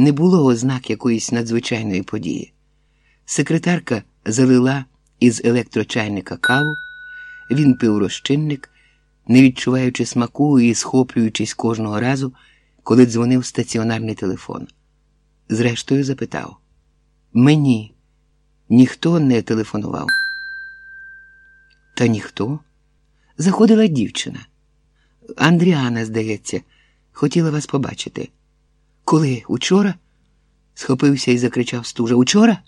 не було ознак якоїсь надзвичайної події. Секретарка залила із електрочайника каву, він пив розчинник, не відчуваючи смаку і схоплюючись кожного разу, коли дзвонив стаціонарний телефон. Зрештою, запитав: Мені ніхто не телефонував. Та ніхто. Заходила дівчина. Андріана, здається, хотіла вас побачити. Коли? Учора? схопився і закричав стужа. Учора?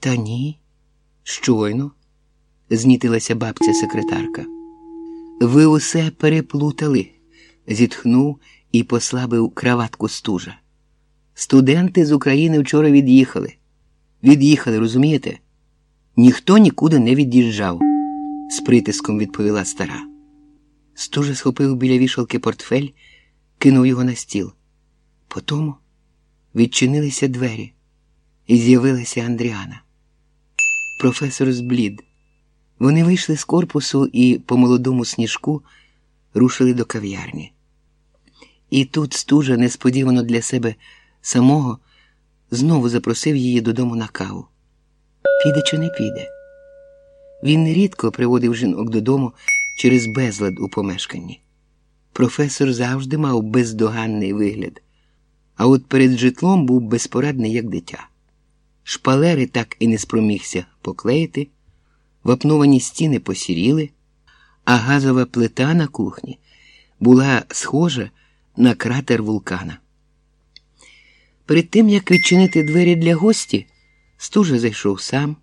Та ні. Щойно, знітилася бабця секретарка. Ви усе переплутали, зітхнув і послабив краватку стужа. Студенти з України вчора від'їхали. Від'їхали, розумієте? Ніхто нікуди не від'їжджав, з притиском відповіла стара. Стужа схопив біля вішалки портфель, кинув його на стіл. Потому відчинилися двері, і з'явилася Андріана. Професор зблід. Вони вийшли з корпусу і по молодому сніжку рушили до кав'ярні. І тут стужа несподівано для себе самого знову запросив її додому на каву. Піде чи не піде? Він нерідко приводив жінок додому через безлад у помешканні. Професор завжди мав бездоганний вигляд, а от перед житлом був безпорадний, як дитя. Шпалери так і не спромігся поклеїти, вапновані стіни посіріли, а газова плита на кухні була схожа на кратер вулкана. Перед тим, як відчинити двері для гості, стужа зайшов сам,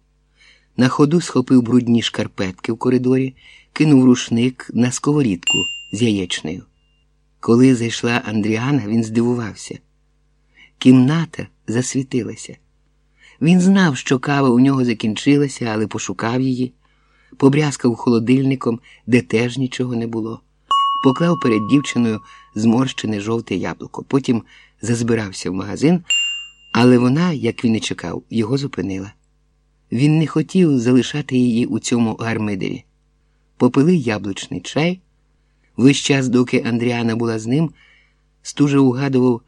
на ходу схопив брудні шкарпетки в коридорі, кинув рушник на сковорідку з яєчнею. Коли зайшла Андріана, він здивувався. Кімната засвітилася. Він знав, що кава у нього закінчилася, але пошукав її, побрязкав холодильником, де теж нічого не було, поклав перед дівчиною зморщене жовте яблуко. Потім зазбирався в магазин, але вона, як він і чекав, його зупинила. Він не хотів залишати її у цьому гармидері. Попили яблучний чай. Весь час, доки Андріана була з ним, стуже угадував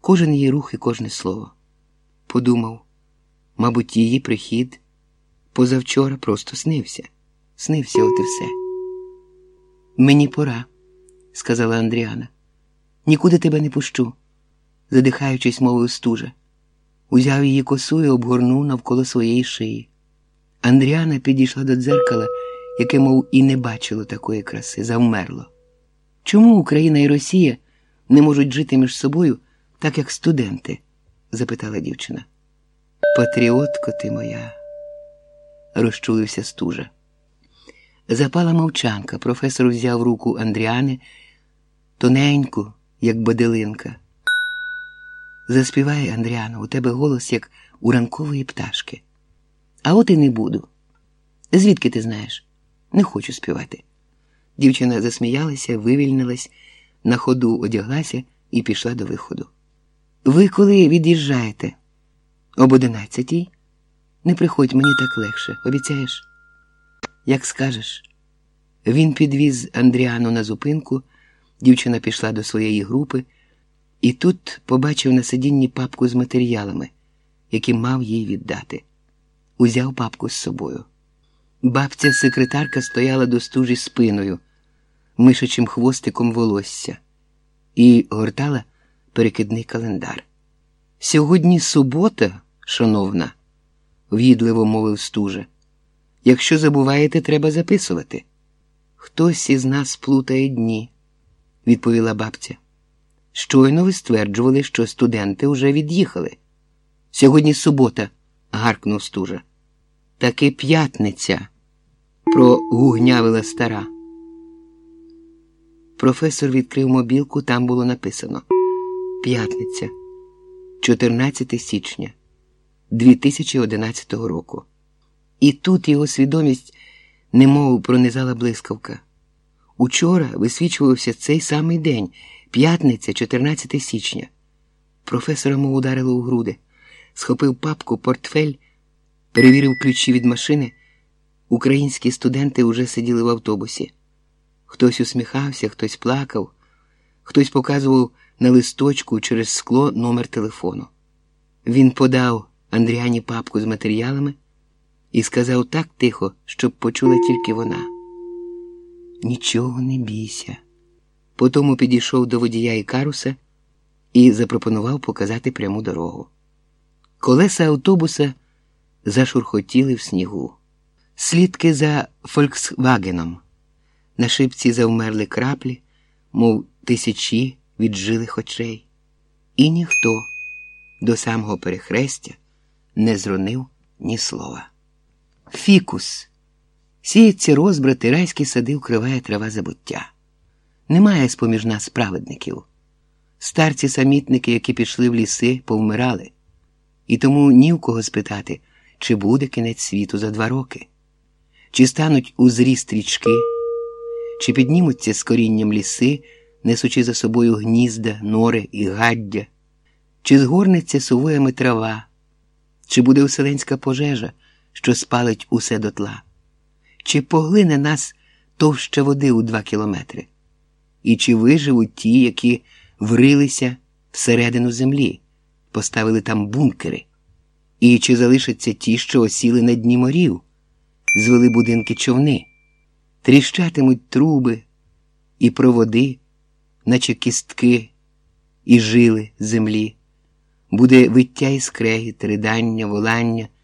кожен її рух і кожне слово. Подумав, мабуть, її прихід позавчора просто снився. Снився от і все. Мені пора, сказала Андріана. Нікуди тебе не пущу, задихаючись, мовив стужа. Узяв її косу і обгорнув навколо своєї шиї. Андріана підійшла до дзеркала, яке, мов і не бачило такої краси, завмерло. Чому Україна і Росія не можуть жити між собою, так як студенти? запитала дівчина. Патріотко ти моя, розчулився стужа. Запала мовчанка. Професор взяв руку Андріани, тоненьку, як баделинка. Заспівай, Андріано, у тебе голос, як у ранкової пташки. А от і не буду. Звідки ти знаєш? Не хочу співати. Дівчина засміялася, вивільнилась, на ходу одяглася і пішла до виходу. Ви коли від'їжджаєте? Об одинадцятій? Не приходь мені так легше, обіцяєш? Як скажеш. Він підвіз Андріану на зупинку, дівчина пішла до своєї групи і тут побачив на сидінні папку з матеріалами, які мав їй віддати. Узяв папку з собою. Бабця секретарка стояла до стужі спиною, мишачим хвостиком волосся, і гортала перекидний календар. Сьогодні субота, шановна, в'їдливо мовив стужа. Якщо забуваєте, треба записувати. Хтось із нас плутає дні, відповіла бабця. Щойно ви стверджували, що студенти вже від'їхали. Сьогодні субота, гаркнув стужа. Таки п'ятниця, прогугнявила стара. Професор відкрив мобілку, там було написано П'ятниця, 14 січня 2011 року. І тут його свідомість немов пронизала блискавка. Учора висвічувався цей самий день, п'ятниця, 14 січня. Професора мов ударило у груди, схопив папку, портфель, перевірив ключі від машини. Українські студенти уже сиділи в автобусі. Хтось усміхався, хтось плакав, хтось показував на листочку через скло номер телефону. Він подав Андріані папку з матеріалами і сказав так тихо, щоб почула тільки вона. Нічого не бійся. Потому підійшов до водія Ікаруса і запропонував показати пряму дорогу. Колеса автобуса зашурхотіли в снігу. Слідки за Фольксвагеном. На шипці завмерли краплі, мов тисячі віджилих очей. І ніхто до самого перехрестя не зронив ні слова. Фікус. Сіється розбрат, і райські сади вкриває трава забуття. Немає з-поміж нас справедників. Старці самітники, які пішли в ліси, повмирали, і тому ні в кого спитати, чи буде кінець світу за два роки, чи стануть у зріст річки, чи піднімуться з корінням ліси, несучи за собою гнізда, нори і гаддя, чи згорнеться сувоями трава, чи буде уселенська пожежа, що спалить усе дотла, чи поглине нас товща води у два кілометри, і чи виживуть ті, які врилися всередину землі, поставили там бункери, і чи залишаться ті, що осіли на дні морів, звели будинки човни, тріщатимуть труби і проводи, наче кістки, і жили землі, буде виття і скрегіт, ридання, волання.